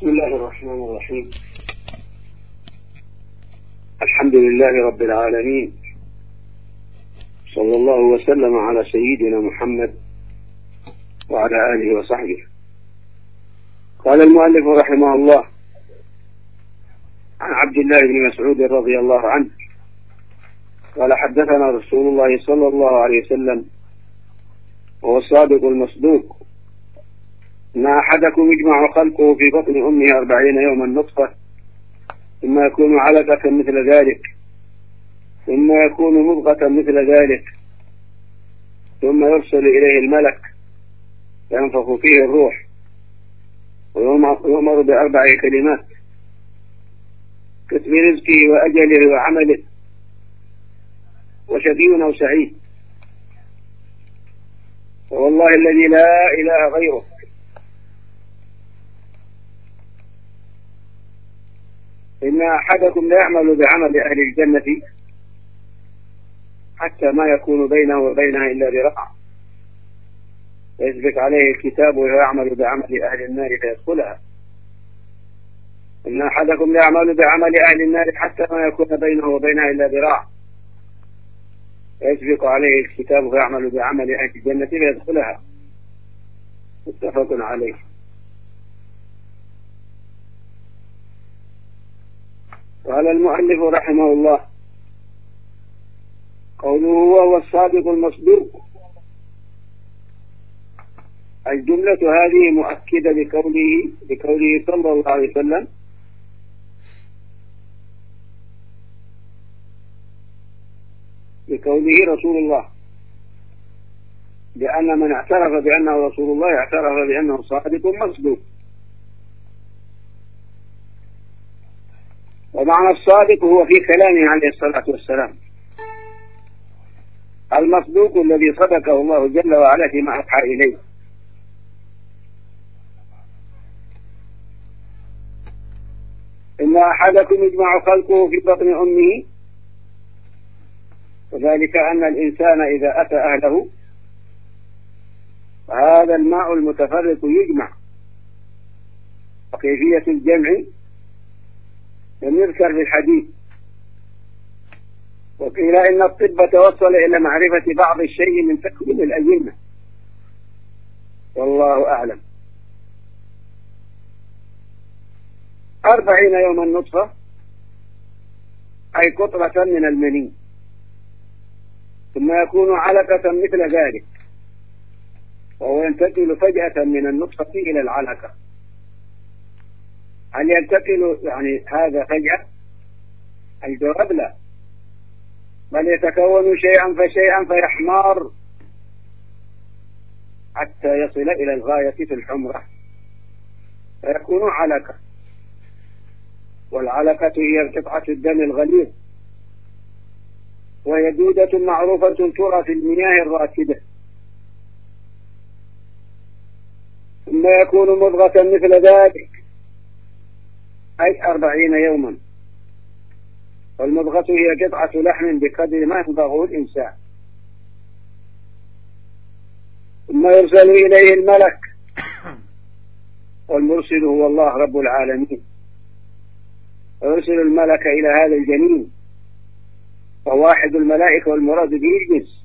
بسم الله الرحمن الرحيم. الحمد لله رب العالمين. صلى الله وسلم على سيدنا محمد وعلى آله وصحبه. قال المؤلف رحمه الله عن عبد الله بن مسعود رضي الله عنه. قال حدثنا رسول الله صلى الله عليه وسلم وهو الصادق المصدوق. إن أحدكم يجمع خلقه في بطن أمه أربعين يوما نطفة ثم يكون علقة مثل ذلك ثم يكون مضغة مثل ذلك ثم يرسل إليه الملك ينفخ فيه الروح ويؤمر بأربع كلمات كتب رزقه وأجله وعمله وشقي أو سعيد. والله الذي لا إله غيره إن أحدكم لا يعمل بعمل أهل الجنة حتى ما يكون بينه وبينها إلا ذراع. فيسبق عليه الكتاب ويعمل بعمل أهل النار فيدخلها. إن أحدكم لا يعمل بعمل أهل النار حتى ما يكون بينه وبينها إلا ذراع. فيسبق عليه الكتاب فيعمل بعمل أهل الجنة فيدخلها. متفق عليه. قال المؤلف رحمه الله. قوله وهو الصادق المصدوق. الجملة هذه مؤكدة لقوله لقوله صلى الله عليه وسلم. لقوله رسول الله. لأن من اعترف بأنه رسول الله اعترف بأنه صادق مصدوق. ومعنى الصادق هو في كلامه عليه الصلاة والسلام. المصدوق الذي صدقه الله جل وعلا فيما أوحى إليه. إن أحدكم يجمع خلقه في بطن أمه وذلك أن الإنسان إذا أتى أهله فهذا الماء المتفرق يجمع. وكيفية الجمع لم يذكر في الحديث. وقيل إن الطب توصل إلى معرفة بعض الشيء من تكوين الأجنة والله أعلم. أربعين يوما نطفة أي قطرة من المني. ثم يكون علقة مثل ذلك. وهو ينتقل فجأة من النطفة إلى العلقة. هل ينتقل يعني هذا فجأة الجواب لا. بل يتكون شيئا فشيئا فيحمار حتى يصل إلى الغاية في الحمرة. فيكون علقة. والعلقة هي قطعة الدم الغليظ. وهي دودة معروفة ترى في المياه الراكدة ثم يكون مضغة مثل ذلك. أي أربعين يوما. والمضغة هي قطعة لحم بقدر ما ينبغه الإنسان. ثم يرسل إليه الملك. والمرسل هو الله رب العالمين. ويرسل الملك إلى هذا الجنين. وواحد الملائكة والمراد به الجنس.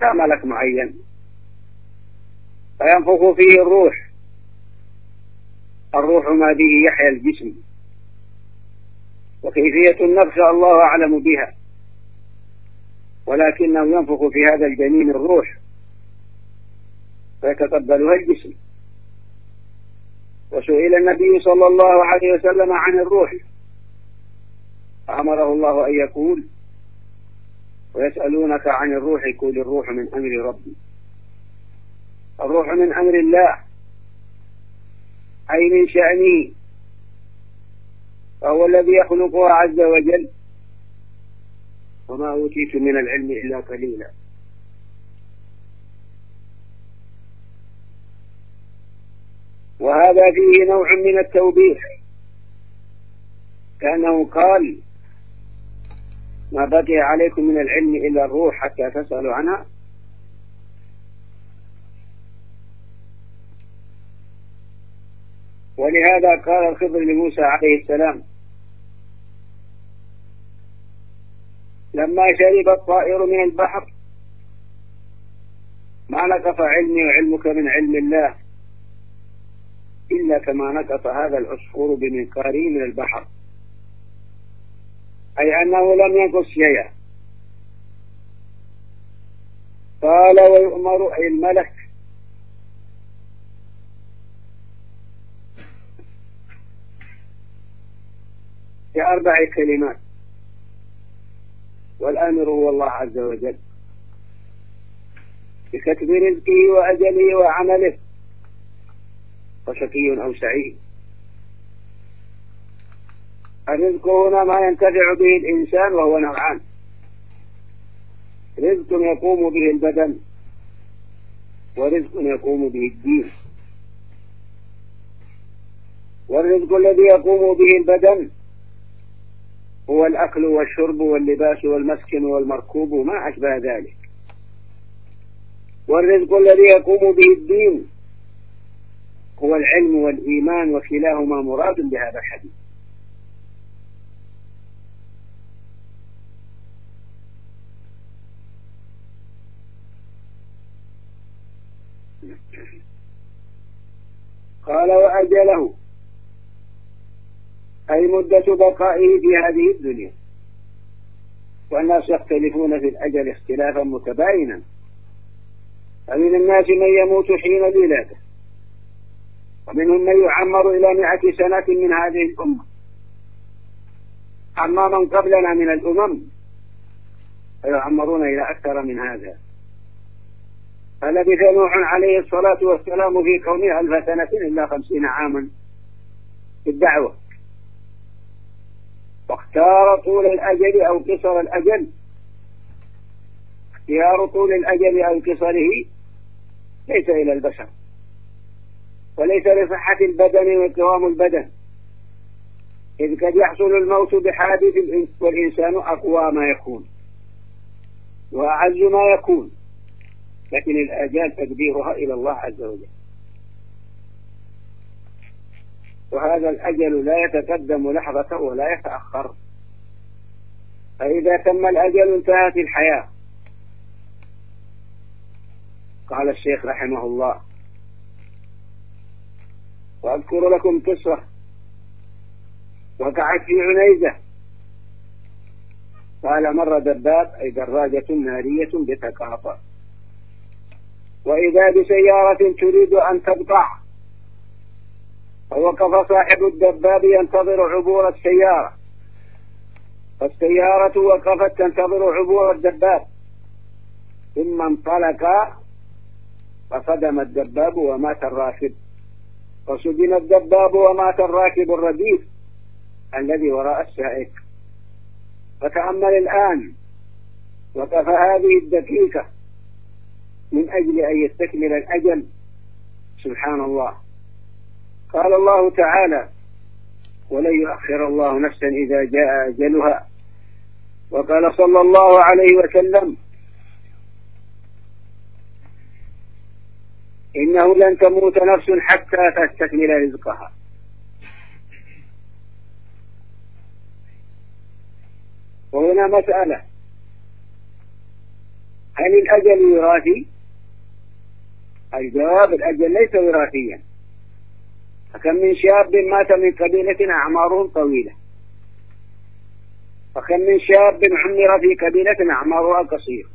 لا ملك معين. فينفخ فيه الروح. الروح ما به يحيا الجسم. وكيفية النفخ الله أعلم بها. ولكنه ينفخ في هذا الجنين الروح. فيتقبلها الجسم. وسئل النبي صلى الله عليه وسلم عن الروح. فأمره الله أن يقول ويسألونك عن الروح قل الروح من أمر ربي. الروح من أمر الله. أي من شأنه فهو الذي يخلقها عز وجل. وما أوتيت من العلم إلا قليلا. وهذا فيه نوع من التوبيخ كأنه قال ما بقي عليكم من العلم إلا الروح حتى تسألوا عنها. ولهذا قال الخضر لموسى عليه السلام لما شرب الطائر من البحر ما نقص علمي وعلمك من علم الله إلا كما نقص هذا العصفور بمنقاره من البحر. أي أنه لم ينقص شيئا. قال ويؤمر أي الملك بأربع كلمات. والآمر هو الله عز وجل. بكتب رزقه وأجله وعمله. وشقي أو سعيد. الرزق هنا ما ينتفع به الإنسان وهو نوعان. رزق يقوم به البدن. ورزق يقوم به الدين. والرزق الذي يقوم به البدن هو الأكل والشرب واللباس والمسكن والمركوب وما أشبه ذلك. والرزق الذي يقوم به الدين هو العلم والإيمان وكلاهما مراد بهذا الحديث. قال وأجله أي مدة بقائه في هذه الدنيا. والناس يختلفون في الأجل اختلافا متباينا. فمن الناس من يموت حين ولادته ومنهم من يعمر إلى مئة سنة من هذه الأمة. أما من قبلنا من الأمم فيعمرون إلى أكثر من هذا. فلبث نوح عليه الصلاة والسلام في كونه ألف سنة إلا خمسين عاما في الدعوة. واختار طول الأجل أو قصر الأجل. اختيار طول الأجل أو قصره ليس إلى البشر وليس لصحة البدن وقوام البدن. إذ قد يحصل الموت بحادث والإنسان أقوى ما يكون وأعز ما يكون لكن الآجال تقديرها إلى الله عز وجل. وهذا الأجل لا يتقدم لحظة ولا يتأخر. فإذا تم الأجل انتهت الحياة. قال الشيخ رحمه الله. وأذكر لكم قصة. وقعت في عنيزة. قال مر دباب أي دراجة نارية بتقاطع. وإذا بسيارة تريد أن تقطع فوقف صاحب الدباب ينتظر عبور السيارة. فالسيارة وقفت تنتظر عبور الدباب. ثم انطلق فصدم الدباب ومات الراكب. فسجن الدباب ومات الراكب الرديف الذي وراء السائق. فتأمل الآن وقف هذه الدقيقة من أجل أن يستكمل الأجل. سبحان الله. قال الله تعالى ولن يؤخر الله نفسا إذا جاء أجلها. وقال صلى الله عليه وسلم إنه لن تموت نفس حتى تستكمل رزقها. وهنا مسألة هل الأجل وراثي؟ الجواب الأجل ليس وراثيا. فكم من شاب مات من قبيلة أعمارهم طويلة. وكم من شاب عمر في قبيلة أعمارها قصيرة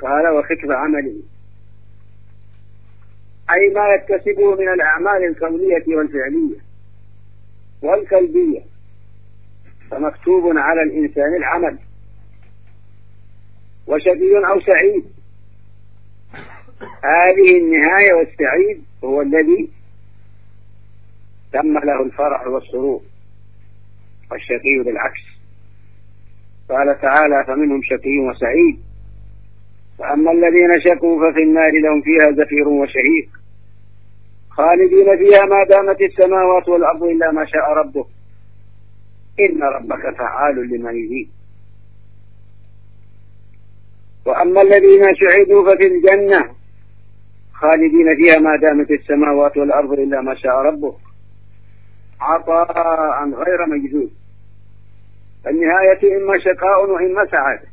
قال وختم عمله أي ما يكتسبه من الأعمال القولية والفعلية والقلبية فمكتوب على الإنسان العمل. وشقي أو سعيد. هذه النهاية والسعيد هو الذي تم له الفرح والسرور والشقي بالعكس. قال تعالى فمنهم شقي وسعيد. فأما الذين شكوا ففي النار لهم فيها زفير وشهيق خالدين فيها ما دامت السماوات والأرض إلا ما شاء ربك. إن ربك فعال لما يريد. وأما الذين سعدوا ففي الجنة خالدين فيها ما دامت السماوات والأرض إلا ما شاء ربك. عطاء غير مجدود النهاية إما شقاء وإما سعادة.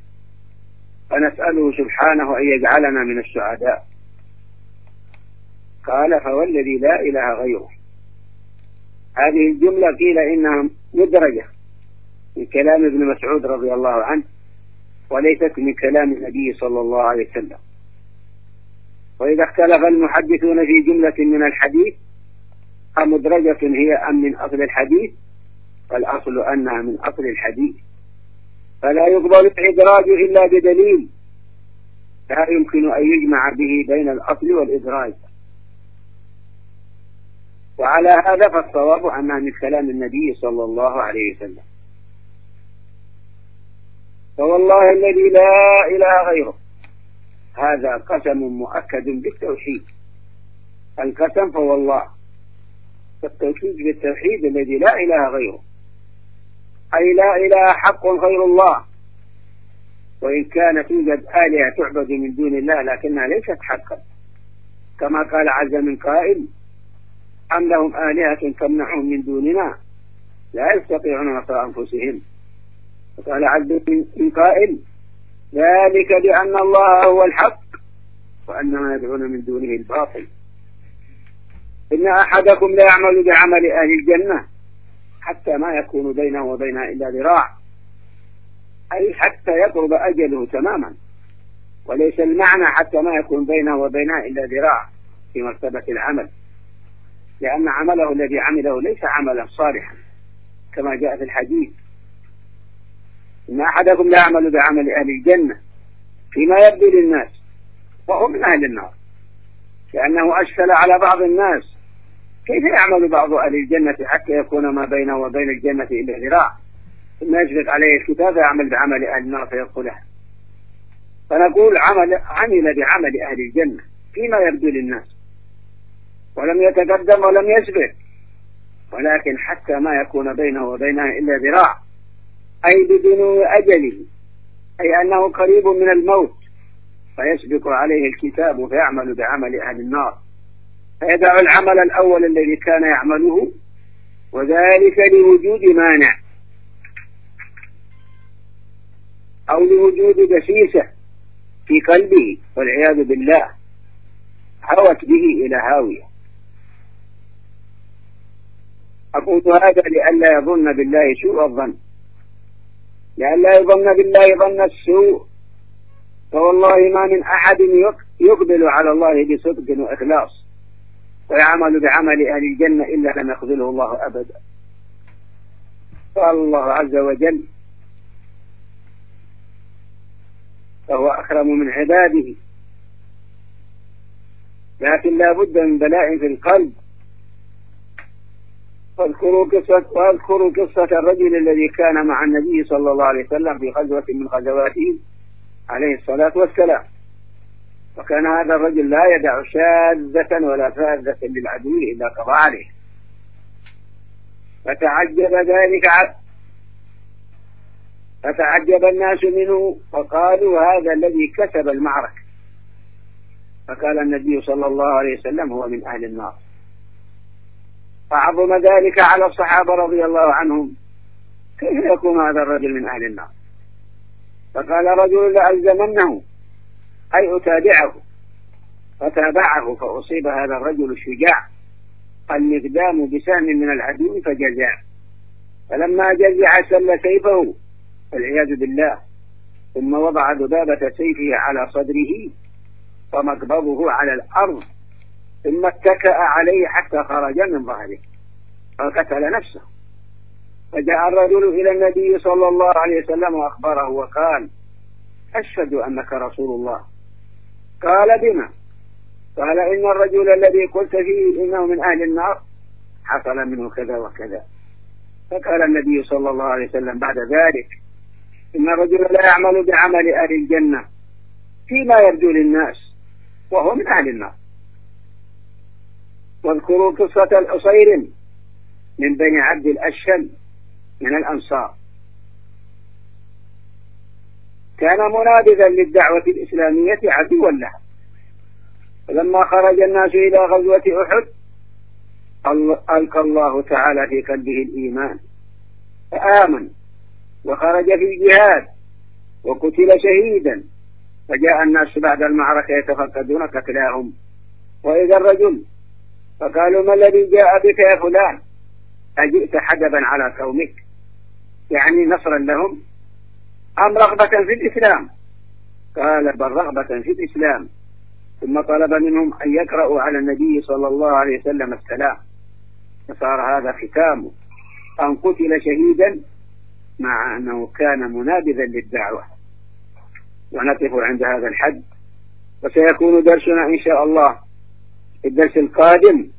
فنسأله سبحانه أن يجعلنا من السعداء. قال فوالذي لا إله غيره. هذه الجملة قيل إنها مدرجة من كلام ابن مسعود رضي الله عنه وليست من كلام النبي صلى الله عليه وسلم. وإذا اختلف المحدثون في جملة من الحديث أمدرجة هي أم من أصل الحديث فالأصل أنها من أصل الحديث. فلا يقبل الإدراج إلا بدليل لا يمكن أن يجمع به بين الأصل والإدراج. وعلى هذا فالصواب أنها من كلام النبي صلى الله عليه وسلم. فوالله الذي لا إله غيره هذا قسم مؤكد بالتوحيد. القسم فوالله التوحيد بالتوحيد الذي لا إله غيره. أي لا إله حق غير الله. وإن كانت توجد آلهة تعبد من دون الله لكنها ليست حقا. كما قال عز من قائل أم لهم آلهة تمنعهم من دوننا؟ لا يستطيعون نصر أنفسهم. وقال عز من قائل ذلك بأن الله هو الحق وأن ما يدعون من دونه الباطل. إن أحدكم لا يعمل بعمل أهل الجنة حتى ما يكون بينه وبينها إلا ذراع أي حتى يقرب أجله تماما وليس المعنى حتى ما يكون بينه وبينها إلا ذراع في مرتبة العمل لأن عمله الذي عمله ليس عملا صالحا كما جاء في الحديث. إن أحدكم لا يعمل بعمل أهل الجنة فيما يبدو للناس وهو من أهل النار. لأنه أشكل على بعض الناس كيف يعمل بعض أهل الجنة حتى يكون ما بينه وبين الجنة إلا ذراع؟ ثم يسبق عليه الكتاب يعمل بعمل أهل النار فيدخلها. فنقول عمل عمل بعمل أهل الجنة فيما يبدو للناس. ولم يتقدم ولم يسبق ولكن حتى ما يكون بينه وبينها إلا ذراع. أي بدنو أجله أي أنه قريب من الموت. فيسبق عليه الكتاب فيعمل بعمل أهل النار. فيدع العمل الأول الذي كان يعمله وذلك لوجود مانع. أو لوجود دسيسة في قلبه والعياذ بالله. هوت به إلى هاوية. أقول هذا لئلا يظن بالله سوء الظن. لئلا يظن بالله ظن السوء فوالله ما من أحد يقبل على الله بصدق وإخلاص ويعمل بعمل أهل الجنة إلا لم يخذله الله أبدا. قال الله عز وجل فهو أكرم من عباده. لكن لا بد من بلاء في القلب. واذكروا قصة واذكروا قصة الرجل الذي كان مع النبي صلى الله عليه وسلم في غزوة من غزواته عليه الصلاة والسلام. وكان هذا الرجل لا يدع شاذة ولا فاذة للعدو إلا قضى عليه. فتعجب ذلك فتعجب الناس منه فقالوا هذا الذي كسب المعركة. فقال النبي صلى الله عليه وسلم هو من أهل النار. فعظم ذلك على الصحابة رضي الله عنهم. كيف يكون هذا الرجل من أهل النار؟ فقال رجل لألزمنه أي أتابعه؟ فتابعه فأصيب هذا الرجل الشجاع المقدام بسهم من العدو فجزع فلما جزع سل سيفه والعياذ بالله ثم وضع ذبابة سيفه على صدره ومقبضه على الأرض. ثم اتكأ عليه حتى خرج من ظهره. فقتل نفسه. فجاء الرجل إلى النبي صلى الله عليه وسلم وأخبره وقال أشهد أنك رسول الله. قال بما؟ قال إن الرجل الذي قلت فيه إنه من أهل النار حصل منه كذا وكذا. فقال النبي صلى الله عليه وسلم بعد ذلك إن الرجل لا يعمل بعمل أهل الجنة فيما يبدو للناس وهو من أهل النار. واذكروا قصة الأصير من بني عبد الأشهل من الأنصار. كان منابذا للدعوة الإسلامية عدوا لها. فلما خرج الناس إلى غزوة أحد ألقى الله تعالى في قلبه الإيمان. فآمن وخرج في الجهاد وقتل شهيدا. فجاء الناس بعد المعركة يتفقدون قتلاهم. وإذا الرجل فقالوا ما الذي جاء بك يا فلان؟ أجئت حدبا على قومك. يعني نصرا لهم. أم رغبة في الإسلام؟ قال بل رغبة في الإسلام. ثم طلب منهم أن يقرأوا على النبي صلى الله عليه وسلم السلام. فصار هذا ختامه. أن قتل شهيدا مع أنه كان منابذا للدعوة. ونقف عند هذا الحد. وسيكون درسنا إن شاء الله في الدرس القادم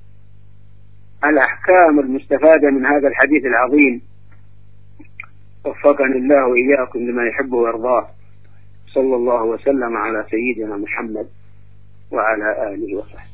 الأحكام المستفادة من هذا الحديث العظيم. وفقني الله وإياكم لما يحبه ويرضاه. صلى الله وسلم على سيدنا محمد وعلى آله وصحبه.